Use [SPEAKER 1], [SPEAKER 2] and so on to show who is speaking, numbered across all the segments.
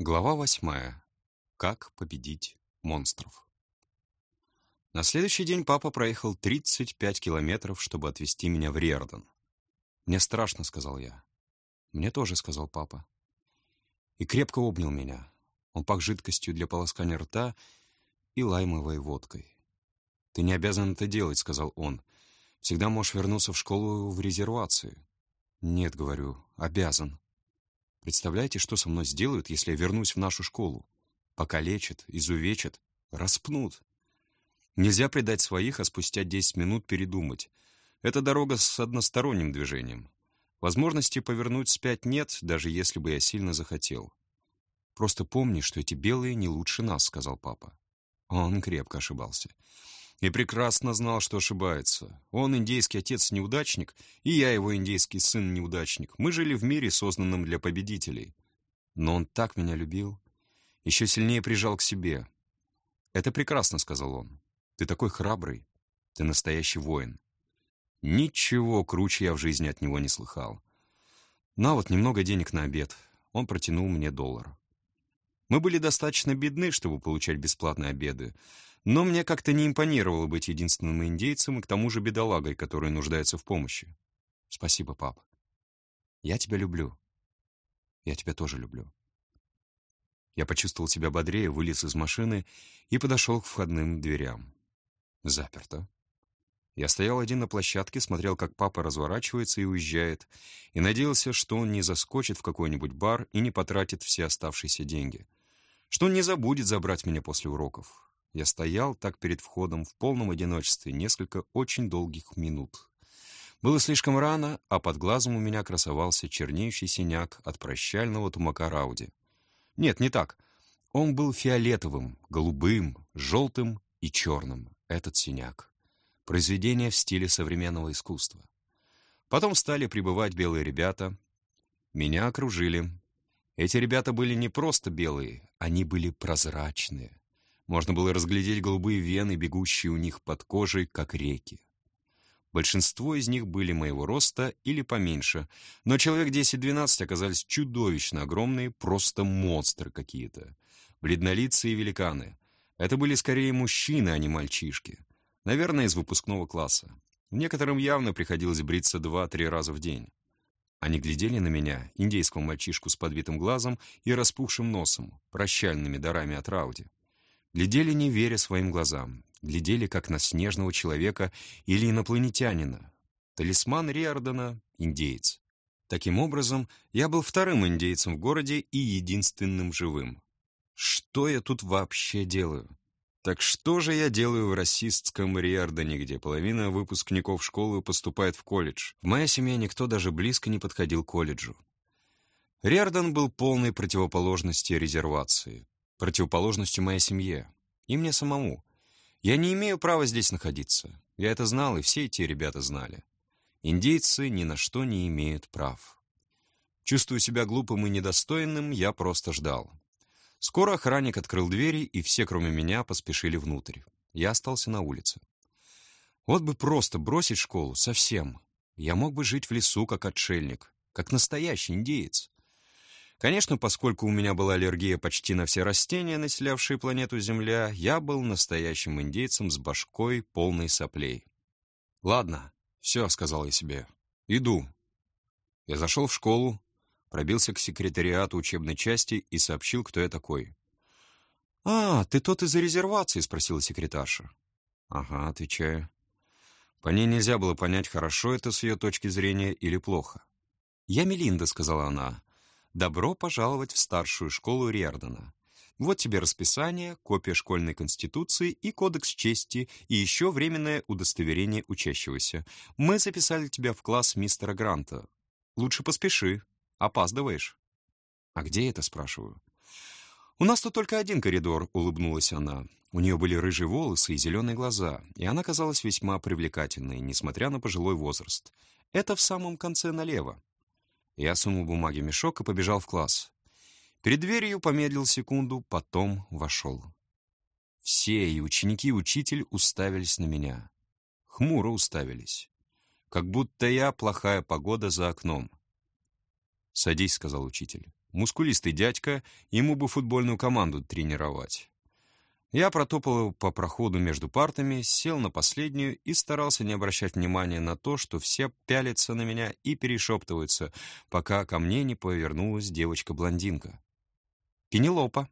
[SPEAKER 1] Глава восьмая. Как победить монстров. На следующий день папа проехал 35 километров, чтобы отвезти меня в Риордан. «Мне страшно», — сказал я. «Мне тоже», — сказал папа. И крепко обнял меня. Он пах жидкостью для полоскания рта и лаймовой водкой. «Ты не обязан это делать», — сказал он. «Всегда можешь вернуться в школу в резервации». «Нет», — говорю, — «обязан». Представляете, что со мной сделают, если я вернусь в нашу школу? Покалечат, изувечат, распнут. Нельзя предать своих, а спустя 10 минут передумать. Это дорога с односторонним движением. Возможности повернуть вспять нет, даже если бы я сильно захотел. «Просто помни, что эти белые не лучше нас», — сказал папа. Он крепко ошибался и прекрасно знал, что ошибается. Он индейский отец-неудачник, и я его индейский сын-неудачник. Мы жили в мире, созданном для победителей. Но он так меня любил, еще сильнее прижал к себе. «Это прекрасно», — сказал он. «Ты такой храбрый. Ты настоящий воин». Ничего круче я в жизни от него не слыхал. На вот немного денег на обед. Он протянул мне доллар. Мы были достаточно бедны, чтобы получать бесплатные обеды, но мне как-то не импонировало быть единственным индейцем и к тому же бедолагой, который нуждается в помощи. Спасибо, пап. Я тебя люблю. Я тебя тоже люблю. Я почувствовал себя бодрее, вылез из машины и подошел к входным дверям. Заперто. Я стоял один на площадке, смотрел, как папа разворачивается и уезжает, и надеялся, что он не заскочит в какой-нибудь бар и не потратит все оставшиеся деньги, что он не забудет забрать меня после уроков. Я стоял так перед входом в полном одиночестве несколько очень долгих минут. Было слишком рано, а под глазом у меня красовался чернеющий синяк от прощального тумака Рауди. Нет, не так. Он был фиолетовым, голубым, желтым и черным, этот синяк. Произведение в стиле современного искусства. Потом стали прибывать белые ребята. Меня окружили. Эти ребята были не просто белые, они были прозрачные. Можно было разглядеть голубые вены, бегущие у них под кожей, как реки. Большинство из них были моего роста или поменьше, но человек 10-12 оказались чудовищно огромные, просто монстры какие-то. Бледнолицые великаны. Это были скорее мужчины, а не мальчишки. Наверное, из выпускного класса. Некоторым явно приходилось бриться два-три раза в день. Они глядели на меня, индейского мальчишку с подбитым глазом и распухшим носом, прощальными дарами от Рауди. Глядели, не веря своим глазам. Глядели, как на снежного человека или инопланетянина. Талисман Риордана — индеец. Таким образом, я был вторым индейцем в городе и единственным живым. Что я тут вообще делаю? Так что же я делаю в расистском Риордане, где половина выпускников школы поступает в колледж? В моей семье никто даже близко не подходил к колледжу. Риордан был полной противоположности резервации противоположностью моей семье и мне самому. Я не имею права здесь находиться. Я это знал, и все эти ребята знали. Индейцы ни на что не имеют прав. Чувствуя себя глупым и недостойным, я просто ждал. Скоро охранник открыл двери, и все, кроме меня, поспешили внутрь. Я остался на улице. Вот бы просто бросить школу совсем. Я мог бы жить в лесу как отшельник, как настоящий индеец. Конечно, поскольку у меня была аллергия почти на все растения, населявшие планету Земля, я был настоящим индейцем с башкой, полной соплей. «Ладно, все», — сказал я себе, — «иду». Я зашел в школу, пробился к секретариату учебной части и сообщил, кто я такой. «А, ты тот из-за резервации?» — спросила секретарша. «Ага», — отвечаю. По ней нельзя было понять, хорошо это с ее точки зрения или плохо. «Я Мелинда», — сказала она. Добро пожаловать в старшую школу Риордана. Вот тебе расписание, копия школьной конституции и кодекс чести, и еще временное удостоверение учащегося. Мы записали тебя в класс мистера Гранта. Лучше поспеши, опаздываешь. А где это, спрашиваю? «У нас тут только один коридор», — улыбнулась она. У нее были рыжие волосы и зеленые глаза, и она казалась весьма привлекательной, несмотря на пожилой возраст. «Это в самом конце налево». Я сунул бумаги в мешок и побежал в класс. Перед дверью помедлил секунду, потом вошел. Все, и ученики, и учитель уставились на меня. Хмуро уставились. Как будто я плохая погода за окном. «Садись», — сказал учитель. Мускулистый дядька, ему бы футбольную команду тренировать. Я протопал по проходу между партами, сел на последнюю и старался не обращать внимания на то, что все пялятся на меня и перешептываются, пока ко мне не повернулась девочка-блондинка. Пенелопа.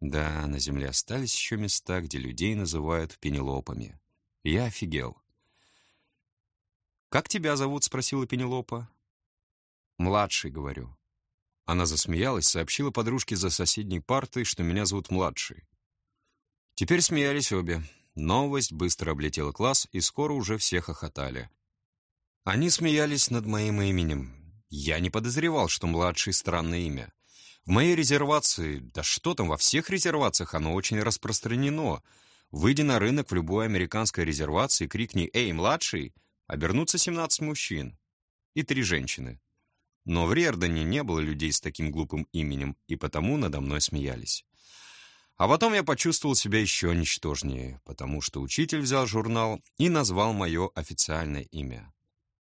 [SPEAKER 1] Да, на земле остались еще места, где людей называют пенелопами. Я офигел. «Как тебя зовут?» — спросила Пенелопа. «Младший», — говорю. Она засмеялась, сообщила подружке за соседней партой, что меня зовут Младший. Теперь смеялись обе. Новость быстро облетела класс, и скоро уже все хохотали. Они смеялись над моим именем. Я не подозревал, что младший — странное имя. В моей резервации, да что там, во всех резервациях оно очень распространено. Выйди на рынок в любой американской резервации, крикни «Эй, младший!» обернутся 17 мужчин и три женщины. Но в Риордане не было людей с таким глупым именем, и потому надо мной смеялись. А потом я почувствовал себя еще ничтожнее, потому что учитель взял журнал и назвал мое официальное имя.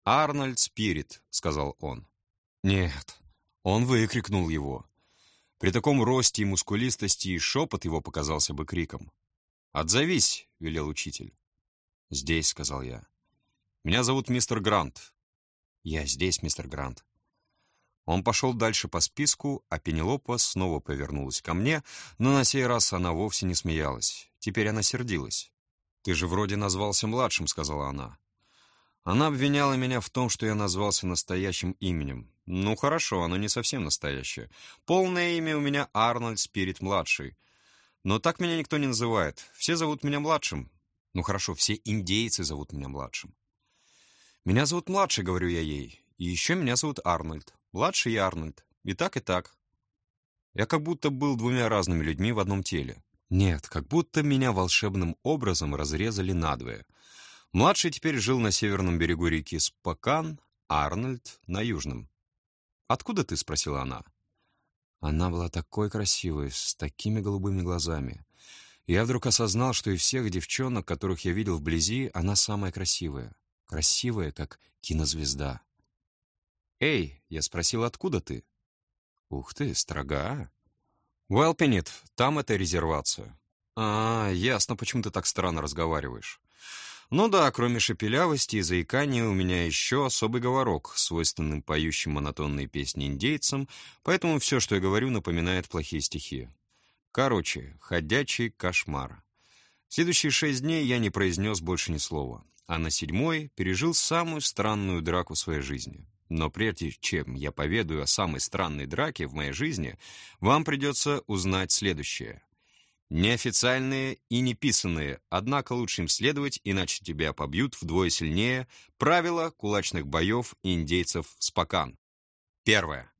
[SPEAKER 1] «Арнольд Спирит», — сказал он. Нет, он выкрикнул его. При таком росте и мускулистости и шепот его показался бы криком. «Отзовись», — велел учитель. «Здесь», — сказал я. «Меня зовут мистер Грант». «Я здесь, мистер Грант». Он пошел дальше по списку, а Пенелопа снова повернулась ко мне, но на сей раз она вовсе не смеялась. Теперь она сердилась. «Ты же вроде назвался младшим», — сказала она. Она обвиняла меня в том, что я назвался настоящим именем. Ну хорошо, оно не совсем настоящее. Полное имя у меня Арнольд Спирит младший. Но так меня никто не называет. Все зовут меня младшим. Ну хорошо, все индейцы зовут меня младшим. Меня зовут младший, говорю я ей. И еще меня зовут Арнольд. Младший Арнольд. И так, и так. Я как будто был двумя разными людьми в одном теле. Нет, как будто меня волшебным образом разрезали надвое. Младший теперь жил на северном берегу реки Спокан, Арнольд — на южном. «Откуда ты?» — спросила она. Она была такой красивой, с такими голубыми глазами. я вдруг осознал, что из всех девчонок, которых я видел вблизи, она самая красивая. Красивая, как кинозвезда. «Эй!» — я спросил, откуда ты? «Ух ты, строга!» «Уэлпенит, там это резервация». «А, ясно, почему ты так странно разговариваешь». Ну да, кроме шепелявости и заикания, у меня еще особый говорок, свойственным поющим монотонные песни индейцам, поэтому все, что я говорю, напоминает плохие стихи. Короче, ходячий кошмар. Следующие шесть дней я не произнес больше ни слова, а на седьмой пережил самую странную драку своей жизни. Но прежде чем я поведаю о самой странной драке в моей жизни, вам придется узнать следующее. Неофициальные и неписанные, однако лучше им следовать, иначе тебя побьют вдвое сильнее, правила кулачных боев индейцев Спокан. Первое.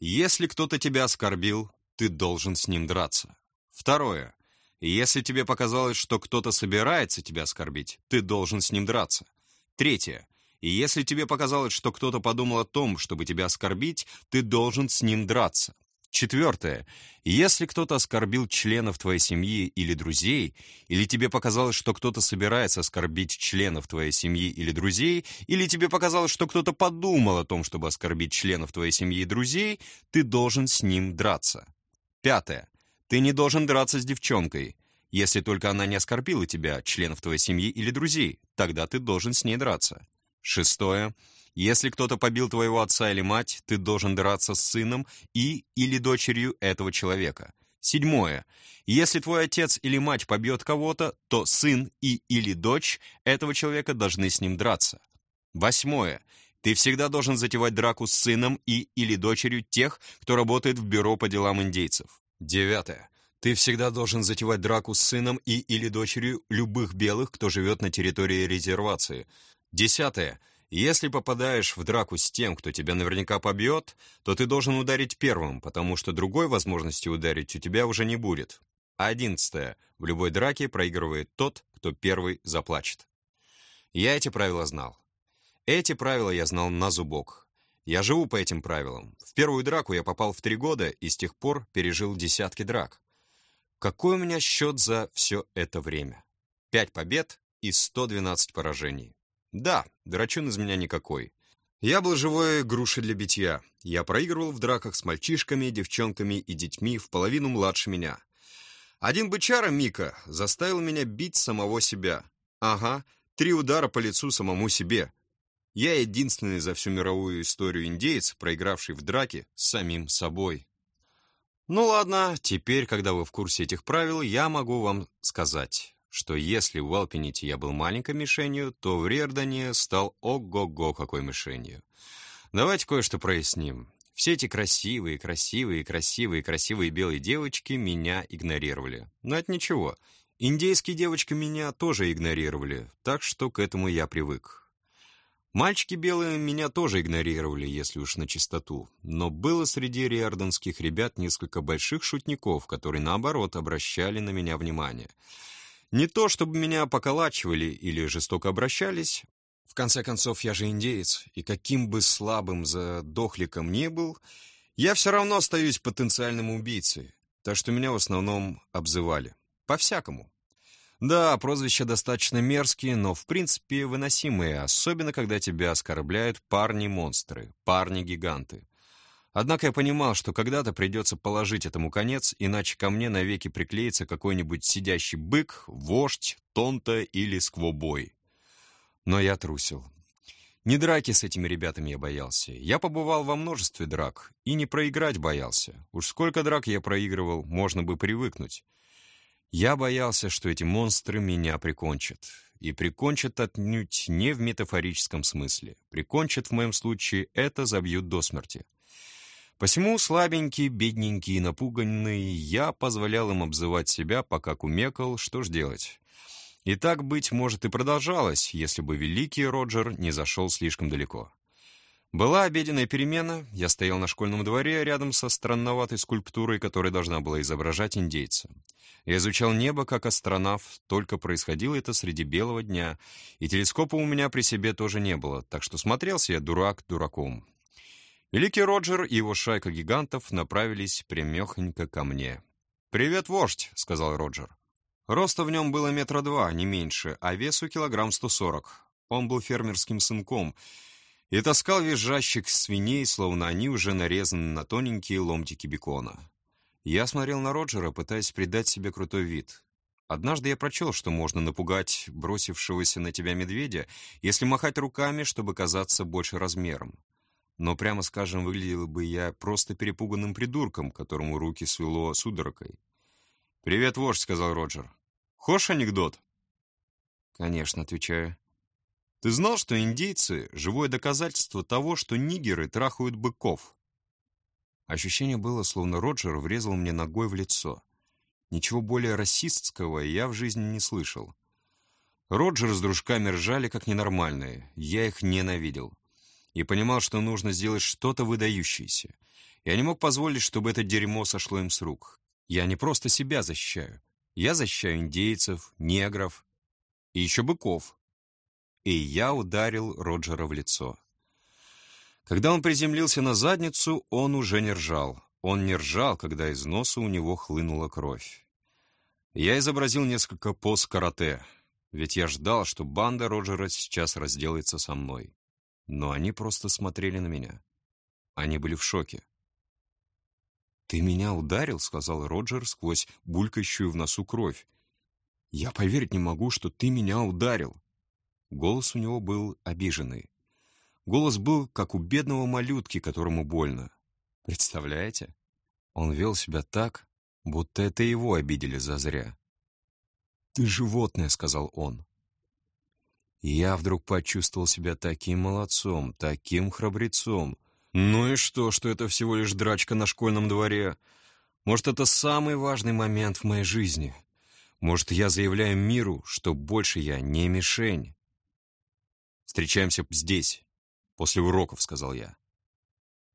[SPEAKER 1] Если кто-то тебя оскорбил, ты должен с ним драться. Второе. Если тебе показалось, что кто-то собирается тебя оскорбить, ты должен с ним драться. Третье. И если тебе показалось, что кто-то подумал о том, чтобы тебя оскорбить, ты должен с ним драться. Четвертое. Если кто-то оскорбил членов твоей семьи или друзей, или тебе показалось, что кто-то собирается оскорбить членов твоей семьи или друзей, или тебе показалось, что кто-то подумал о том, чтобы оскорбить членов твоей семьи и друзей, ты должен с ним драться. Пятое. Ты не должен драться с девчонкой. Если только она не оскорбила тебя, членов твоей семьи или друзей, тогда ты должен с ней драться. Шестое. Если кто-то побил твоего отца или мать, ты должен драться с сыном и или дочерью этого человека. Седьмое. Если твой отец или мать побьет кого-то, то сын и или дочь этого человека должны с ним драться. Восьмое. Ты всегда должен затевать драку с сыном и или дочерью тех, кто работает в бюро по делам индейцев. Девятое. Ты всегда должен затевать драку с сыном и или дочерью любых белых, кто живет на территории резервации. Десятое. Если попадаешь в драку с тем, кто тебя наверняка побьет, то ты должен ударить первым, потому что другой возможности ударить у тебя уже не будет. Одиннадцатое. В любой драке проигрывает тот, кто первый заплачет. Я эти правила знал. Эти правила я знал на зубок. Я живу по этим правилам. В первую драку я попал в три года и с тех пор пережил десятки драк. Какой у меня счет за все это время? Пять побед и 112 поражений. Да, драчун из меня никакой. Я был живой грушей для битья. Я проигрывал в драках с мальчишками, девчонками и детьми в половину младше меня. Один бычара, Мика, заставил меня бить самого себя. Ага, три удара по лицу самому себе. Я единственный за всю мировую историю индейец, проигравший в драке с самим собой. Ну ладно, теперь, когда вы в курсе этих правил, я могу вам сказать, что если в Алпините я был маленькой мишенью, то в Рердане стал ого-го какой мишенью. Давайте кое-что проясним. Все эти красивые, красивые, красивые, красивые белые девочки меня игнорировали. Но это ничего. Индейские девочки меня тоже игнорировали, так что к этому я привык. Мальчики белые меня тоже игнорировали, если уж на чистоту. Но было среди риорданских ребят несколько больших шутников, которые, наоборот, обращали на меня внимание. Не то, чтобы меня поколачивали или жестоко обращались. В конце концов, я же индеец, и каким бы слабым задохликом ни был, я все равно остаюсь потенциальным убийцей. Так что меня в основном обзывали. По-всякому. Да, прозвища достаточно мерзкие, но в принципе выносимые, особенно когда тебя оскорбляют парни-монстры, парни-гиганты. Однако я понимал, что когда-то придется положить этому конец, иначе ко мне навеки приклеится какой-нибудь сидящий бык, вождь, тонта или сквобой. Но я трусил. Не драки с этими ребятами я боялся. Я побывал во множестве драк, и не проиграть боялся. Уж сколько драк я проигрывал, можно бы привыкнуть. Я боялся, что эти монстры меня прикончат. И прикончат отнюдь не в метафорическом смысле. Прикончат в моем случае это забьют до смерти. Посему слабенький, бедненький и напуганный, я позволял им обзывать себя, пока кумекал, что ж делать. И так, быть может, и продолжалось, если бы великий Роджер не зашел слишком далеко. Была обеденная перемена, я стоял на школьном дворе рядом со странноватой скульптурой, которая должна была изображать индейца. Я изучал небо как астронавт, только происходило это среди белого дня, и телескопа у меня при себе тоже не было, так что смотрелся я дурак дураком. Великий Роджер и его шайка гигантов направились прямехонько ко мне. «Привет, вождь!» — сказал Роджер. Роста в нем было метра два, не меньше, а весу килограмм сто сорок. Он был фермерским сынком — и таскал визжащих свиней, словно они уже нарезаны на тоненькие ломтики бекона. Я смотрел на Роджера, пытаясь придать себе крутой вид. Однажды я прочел, что можно напугать бросившегося на тебя медведя, если махать руками, чтобы казаться больше размером. Но, прямо скажем, выглядел бы я просто перепуганным придурком, которому руки свело судорогой. «Привет, вождь», — сказал Роджер. «Хошь анекдот?» «Конечно», — отвечаю. Ты знал, что индейцы — живое доказательство того, что нигеры трахают быков? Ощущение было, словно Роджер врезал мне ногой в лицо. Ничего более расистского я в жизни не слышал. Роджер с дружками ржали как ненормальные, я их ненавидел. И понимал, что нужно сделать что-то выдающееся. Я не мог позволить, чтобы это дерьмо сошло им с рук. Я не просто себя защищаю. Я защищаю индейцев, негров и еще быков и я ударил Роджера в лицо. Когда он приземлился на задницу, он уже не ржал. Он не ржал, когда из носа у него хлынула кровь. Я изобразил несколько поз карате, ведь я ждал, что банда Роджера сейчас разделается со мной. Но они просто смотрели на меня. Они были в шоке. «Ты меня ударил?» — сказал Роджер сквозь булькающую в носу кровь. «Я поверить не могу, что ты меня ударил». Голос у него был обиженный. Голос был, как у бедного малютки, которому больно. Представляете? Он вел себя так, будто это его обидели зазря. «Ты животное», — сказал он. Я вдруг почувствовал себя таким молодцом, таким храбрецом. Ну и что, что это всего лишь драчка на школьном дворе? Может, это самый важный момент в моей жизни? Может, я заявляю миру, что больше я не мишень? «Встречаемся здесь, после уроков», — сказал я.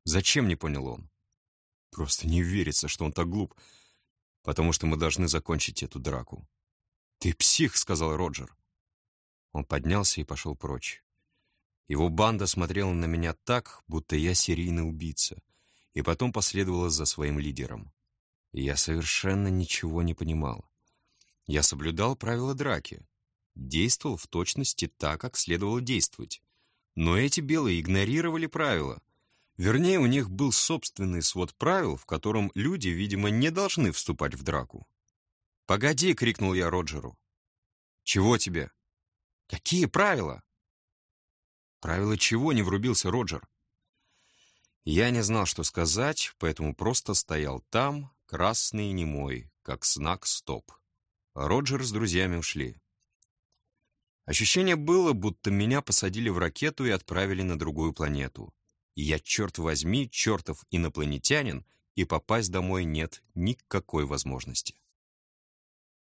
[SPEAKER 1] «Зачем?» — не понял он. «Просто не верится, что он так глуп, потому что мы должны закончить эту драку». «Ты псих», — сказал Роджер. Он поднялся и пошел прочь. Его банда смотрела на меня так, будто я серийный убийца, и потом последовала за своим лидером. И я совершенно ничего не понимал. Я соблюдал правила драки, действовал в точности так, как следовало действовать. Но эти белые игнорировали правила. Вернее, у них был собственный свод правил, в котором люди, видимо, не должны вступать в драку. «Погоди!» — крикнул я Роджеру. «Чего тебе?» «Какие правила?» «Правила чего?» — не врубился Роджер. Я не знал, что сказать, поэтому просто стоял там, красный и немой, как знак «стоп». Роджер с друзьями ушли. Ощущение было, будто меня посадили в ракету и отправили на другую планету. И я, черт возьми, чертов инопланетянин, и попасть домой нет никакой возможности.